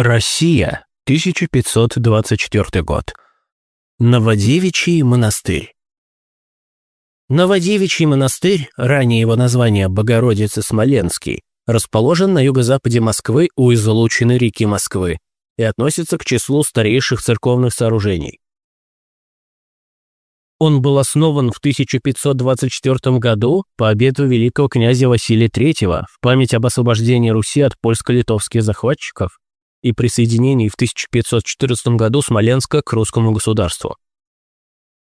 Россия, 1524 год. Новодевичий монастырь. Новодевичий монастырь, ранее его название Богородицы Смоленский, расположен на юго-западе Москвы у излученной реки Москвы и относится к числу старейших церковных сооружений. Он был основан в 1524 году по обету великого князя Василия III в память об освобождении Руси от польско-литовских захватчиков и присоединении в 1514 году Смоленска к русскому государству.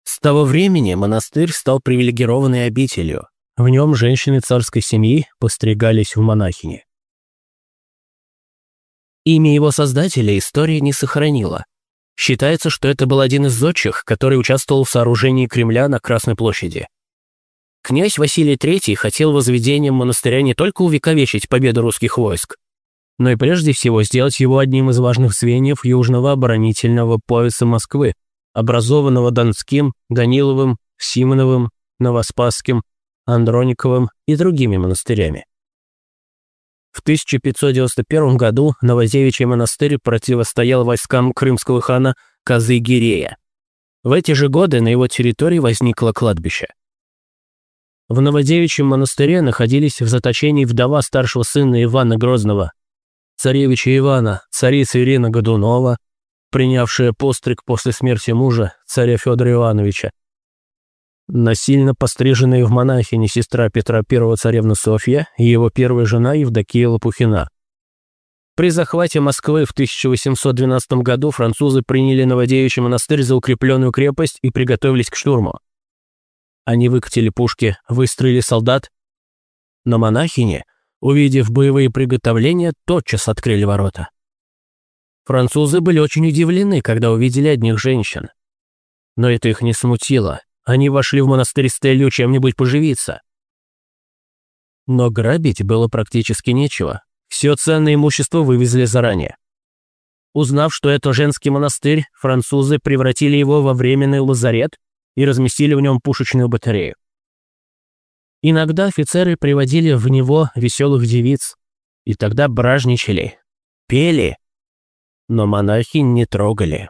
С того времени монастырь стал привилегированной обителью. В нем женщины царской семьи постригались в монахини. Имя его создателя история не сохранила. Считается, что это был один из зодчих, который участвовал в сооружении Кремля на Красной площади. Князь Василий III хотел возведением монастыря не только увековечить победу русских войск, но и прежде всего сделать его одним из важных звеньев южного оборонительного пояса Москвы, образованного Донским, Даниловым, Симоновым, Новоспасским, Андрониковым и другими монастырями. В 1591 году Новозевичий монастырь противостоял войскам крымского хана Казы-Гирея. В эти же годы на его территории возникло кладбище. В Новодевичьем монастыре находились в заточении вдова старшего сына Ивана Грозного, царевича Ивана, царица Ирина Годунова, принявшая постриг после смерти мужа, царя Федора Ивановича, насильно постриженная в монахини сестра Петра I царевна Софья и его первая жена Евдокия Лопухина. При захвате Москвы в 1812 году французы приняли Новодевичий монастырь за укрепленную крепость и приготовились к штурму. Они выкатили пушки, выстроили солдат, но монахини – увидев боевые приготовления, тотчас открыли ворота. Французы были очень удивлены, когда увидели одних женщин. Но это их не смутило. Они вошли в монастырь с чем-нибудь поживиться. Но грабить было практически нечего. Все ценное имущество вывезли заранее. Узнав, что это женский монастырь, французы превратили его во временный лазарет и разместили в нем пушечную батарею. Иногда офицеры приводили в него веселых девиц, и тогда бражничали, пели, но монахи не трогали.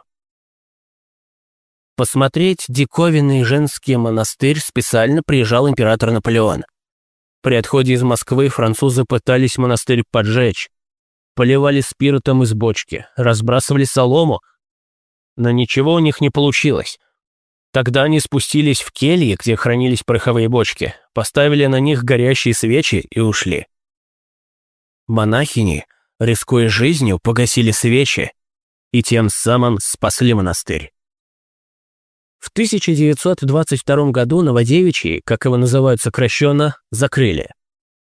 Посмотреть диковинный женский монастырь специально приезжал император Наполеон. При отходе из Москвы французы пытались монастырь поджечь, поливали спиртом из бочки, разбрасывали солому, но ничего у них не получилось. Тогда они спустились в кельи, где хранились пороховые бочки, поставили на них горящие свечи и ушли. Монахини, рискуя жизнью, погасили свечи и тем самым спасли монастырь. В 1922 году Новодевичий, как его называют сокращенно, закрыли.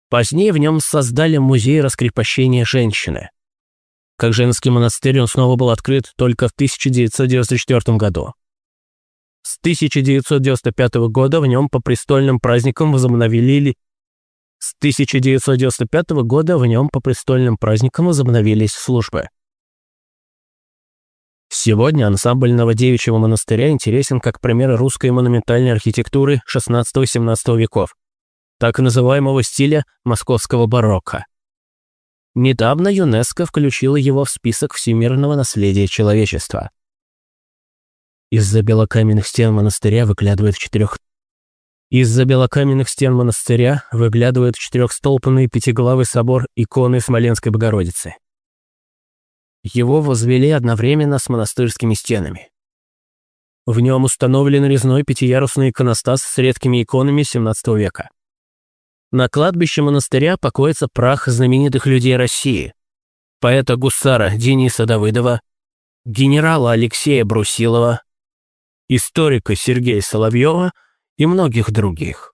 Позднее в нем создали музей раскрепощения женщины. Как женский монастырь он снова был открыт только в 1994 году. С 1995 года в нем по престольным праздникам возобновили с 1995 года в нем по престольным праздникам возобновились службы. Сегодня ансамбль Новодевичьего монастыря интересен как пример русской монументальной архитектуры XVI-XVII веков, так называемого стиля московского барокко. Недавно ЮНЕСКО включила его в список всемирного наследия человечества. Из-за белокаменных стен монастыря выглядывает четырех... Из-за белокаменных стен монастыря выглядывает четырехстолпанный пятиглавый собор иконы Смоленской Богородицы. Его возвели одновременно с монастырскими стенами. В нем установлен резной пятиярусный иконостас с редкими иконами XVII века. На кладбище монастыря покоится прах знаменитых людей России, поэта-гусара Дениса Давыдова, генерала Алексея Брусилова, историка Сергея Соловьева и многих других.